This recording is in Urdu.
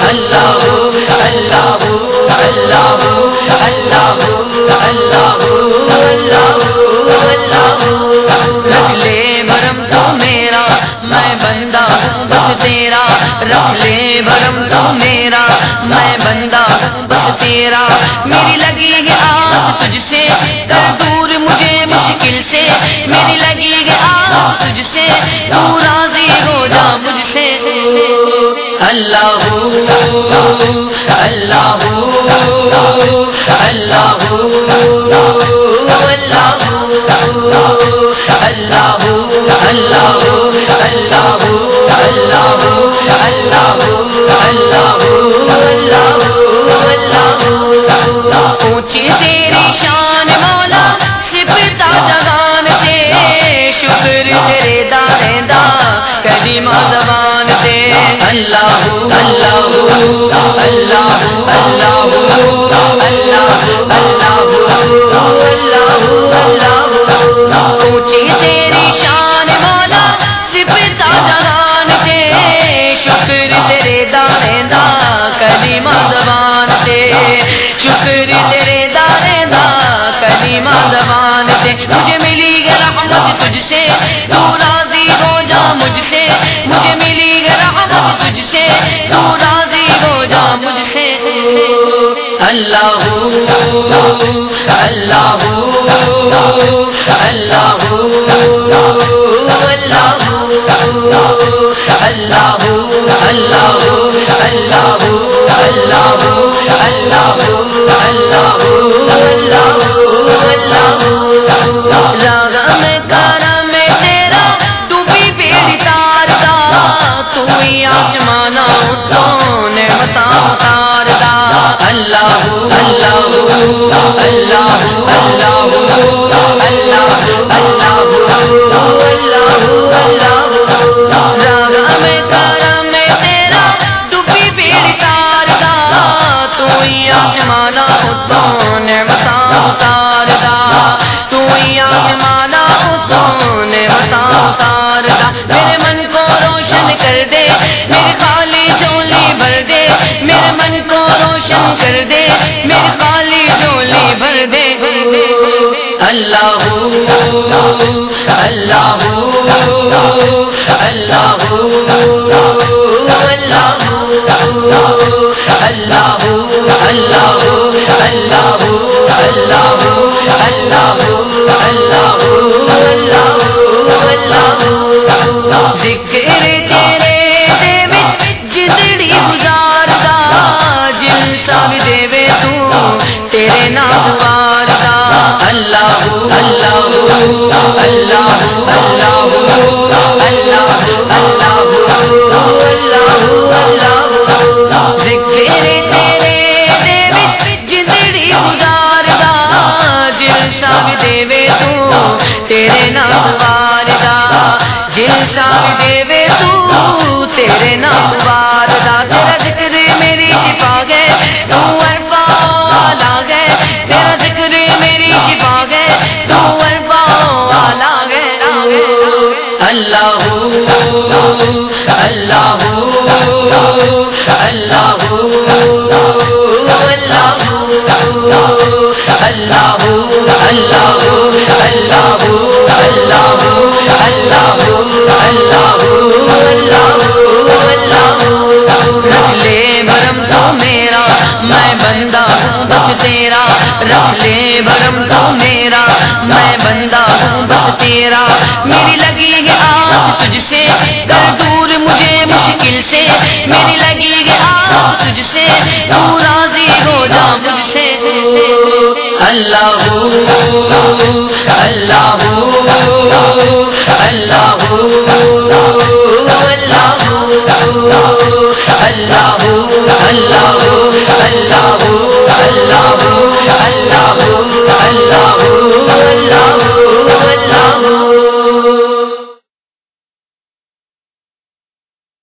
اللہ اللہ اللہ اللہ اللہ اللہ اللہ رکھ لے بھرم تو میرا، میں بندہ ہوں بس تیرا۔ رکھ لے بھرم تو میرا، میں بندہ بس تیرا۔ میری لگی ہے آس تجھ سے کر دور اللہ اللہ اللہ اللہ اللہ اللہ اونچی تیری شان مولا، سپتا جگان تیرے، شکر تیرے دار کلمہ زبان اللہ اللہ اللہ اللہ Allah کر دے میرے اللہ اللہ اللہ اللہ اللہ اللہ اللہ ذکر تیرے جتڑی گزار تیرے نام واردا جلسہ بھی دے تو تیرے نام واردا تیرا اللہ اللہ اللہ اللہ اللہ اللہ اللہ اللہ اللہ اللہ اللہ رکھ لے بھرم تو میرا میں بندہ بس تیرا رکھ لے بھرم تو میرا میں بندہ تیرا میری لگی ہے آج تجھ سے کر دور مجھے مشکل سے۔ میری لگی ہے آج تجھ سے، تو راضی ہو جا مجھ سے۔ اللہ اللہ اللہ اللہ اللہ اللہ اللہ